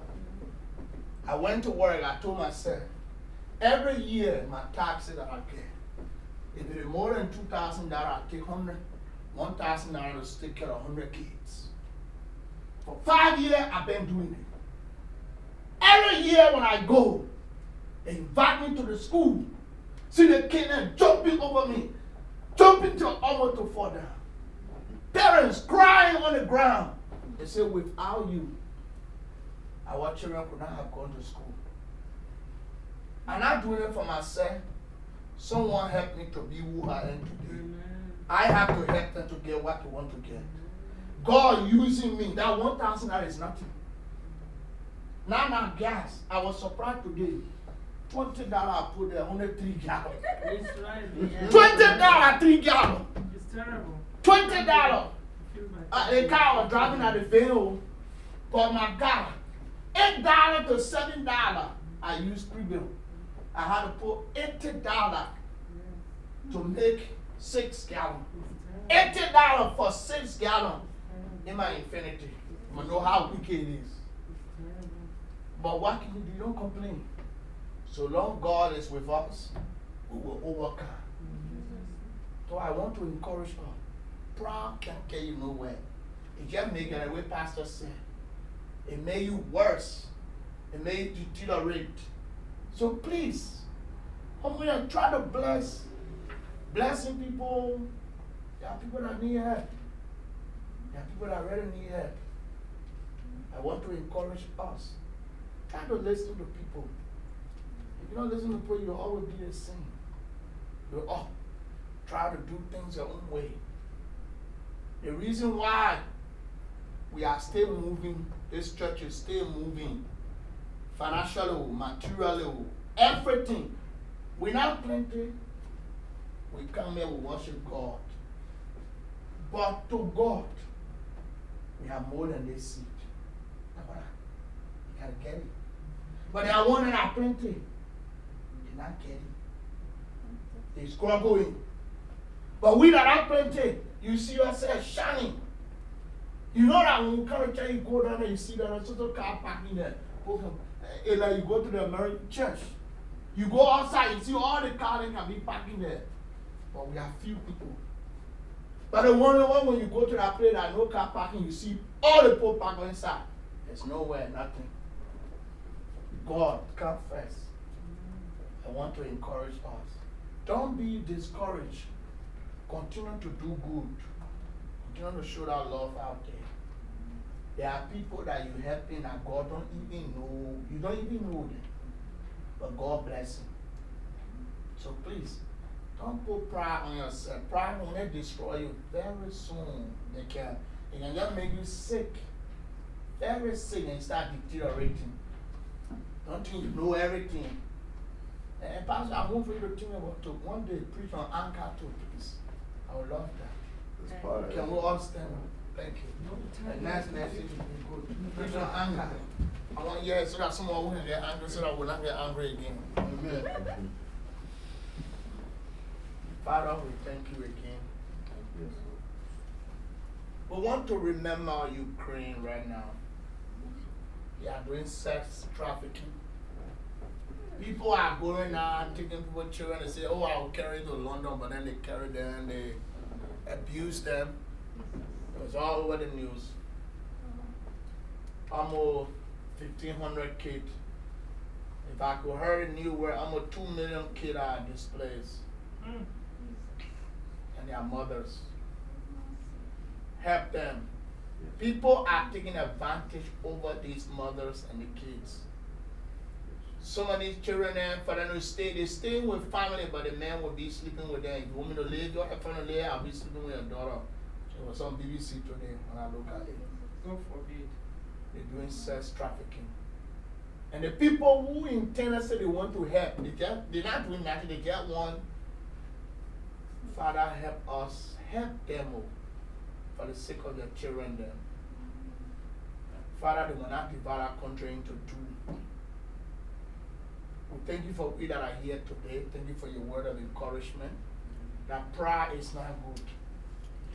I went to work, I told myself, every year my taxes that I get, if it is more than two thousand dollars, I take hundred, one thousand dollars to take care of hundred kids. For five years I've been doing it. Every year when I go, they invite me to the school. See the kid there jumping over me, jumping to almost to fall down. Parents crying on the ground. They say, without you, our children could not have gone to school. I'm not doing it for myself. Someone helped me to be who I am today. I have to help them to get what they want to get. God using me, that one thousand dollars is nothing. Now, now, gas. I was surprised today. Twenty dollars I put there, only three gallons.
It's right. yeah.
Twenty dollars, three gallon.
It's terrible.
Twenty
my
Uh, the car was driving at the veil for my car. Eight dollars to seven dollars. I used pre-bill. I had to put eighty dollars to make six gallon. Eighty dollars for six gallon in my Infiniti. I know how wicked it is. But what can you do? You don't complain. So long God is with us, we will overcome. So I want to encourage us. Proud can't get you nowhere. It just make it way Pastor said. It made you worse. It made you deteriorate. So please, I'm gonna try to bless, blessing people. There are people that need help. There are people that really need help. I want to encourage us. Try to listen to people. You don't listen to people, you'll always be the same. You'll all try to do things your own way. The reason why we are still moving. This church is still moving. Financially, materially, everything. We're not plenty. We come here, we worship God. But to God, we have more than this seed. Now, You gotta get it. But there are one that are plenty. They not get it. They struggling. But we that are plenty, you see yourself shining. You know that when you come to you go down there, you see that a car parking there. Okay. Eh, like you go to the American church. You go outside, you see all the cars that can be parking there. But we have few people. But the one one when you go to that place that no car parking, you see all the people parked inside. There's nowhere, nothing. God, come first. Want to encourage us. Don't be discouraged. Continue to do good. Continue to show that love out there. There are people that you're helping that God don't even know. You don't even know them. But God bless them. So please, don't put pride on yourself. Pride will destroy you very soon. They can, they can just make you sick. Very sick and start deteriorating. Don't think you know everything. And Pastor, I want for you to think about to one day preach on anchor too, please. I would love that.
That's part of it.
Can we all stand up? Thank you. And next message will be good. Preach on anger. I want yeah, so that someone won't get angry, so that we'll not get angry again. Amen. Father, we thank you again.
Yes,
We want to remember Ukraine right now. They are doing sex trafficking. People are going out, taking people's children and say, oh, I will carry to London, but then they carry them and they abuse them. It was all over the news. Almost 1,500 kids. If I could hear the news where almost 2 million kids are displaced
Mm.
and their mothers. Help them. People are taking advantage over these mothers and the kids. Some of these children, eh, father them to stay, they stay with family, but the man will be sleeping with them. If you want me to live, your friend to live, I'll be sleeping with your daughter. It was on BBC today when I look at it.
God forbid.
They're doing sex trafficking. And the people who intend to say they want to help, they get, they're not doing nothing, they get one. Father, help us, help them oh, for the sake of their children then. Father, they will not divide our country into two. We thank you for we that are here today. Thank you for your word of encouragement. That pride is not good.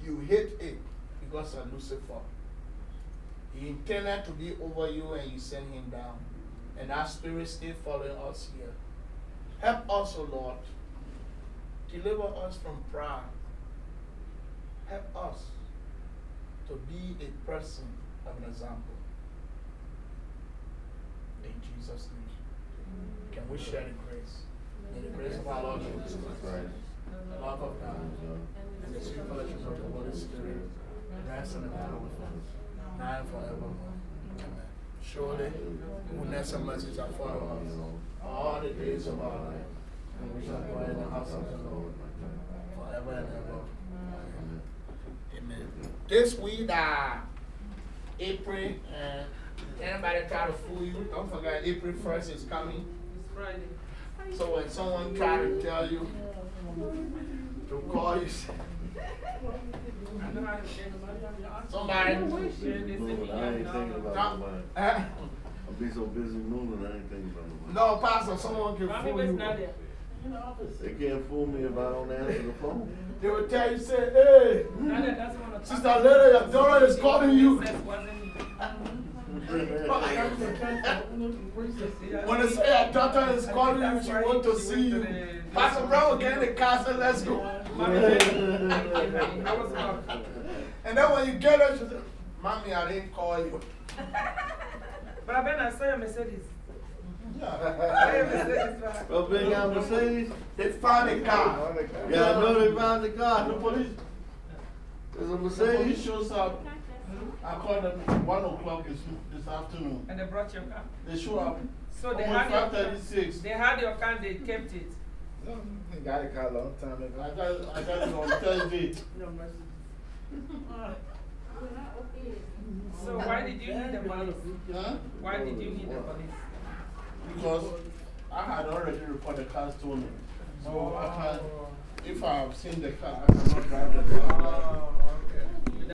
You hate it because of Lucifer. He intended to be over you and you sent him down. And our spirit still following us here. Help us, O Lord. Deliver us from pride. Help us to be a person of an example. In Jesus' name. Can we share the grace? In the grace of our Lord Jesus Christ, the love of God, and the sweet fellowship of the Holy Spirit, rest and abide with us, now and forevermore. Amen. Surely, goodness and mercy shall follow us all the days of our life, and we shall dwell in the house of the Lord forever and ever. Amen. Amen. This week, uh, April, uh, anybody try to fool you, don't forget April 1st is coming.
It's Friday.
So when someone try to tell you to call you,
I know how to share the money.
somebody,
Share this
Lord,
in
I ain't
the
thinking about
Tom-
the money.
eh?
I'll be so busy moving, I ain't thinking about the money.
no, Pastor, someone can fool you.
They can't fool me if I don't answer the phone.
They will tell you, say, hey,
Nadia doesn't want to talk.
Sister Leda, your daughter is calling you.
Princess wasn't-
When they say your daughter is calling you, she want to see you. Pastor Brown will get in the car say, let's go.
I was wrong.
And then when you get her, she said, Mommy, I didn't call you.
But I bet I saw your Mercedes. I saw your
Yeah.
Mercedes back. [LAUGHS]
Well, big got Mercedes?
They found a car.
Yeah, I know they found the car.
The police,
There's a
the police
Mercedes?
shows up. I called them one o'clock this, this afternoon.
And they brought your car.
They show up.
So they had your
five thirty-six.
They had your car, they kept it.
No, They got a car a long time ago. I got, I got it on Thursday.
No mercy. So why did you need the police?
Huh?
Why did you need the police?
Because I had already reported the car stolen. So I can, if I've seen the car, I cannot drive the car. Oh.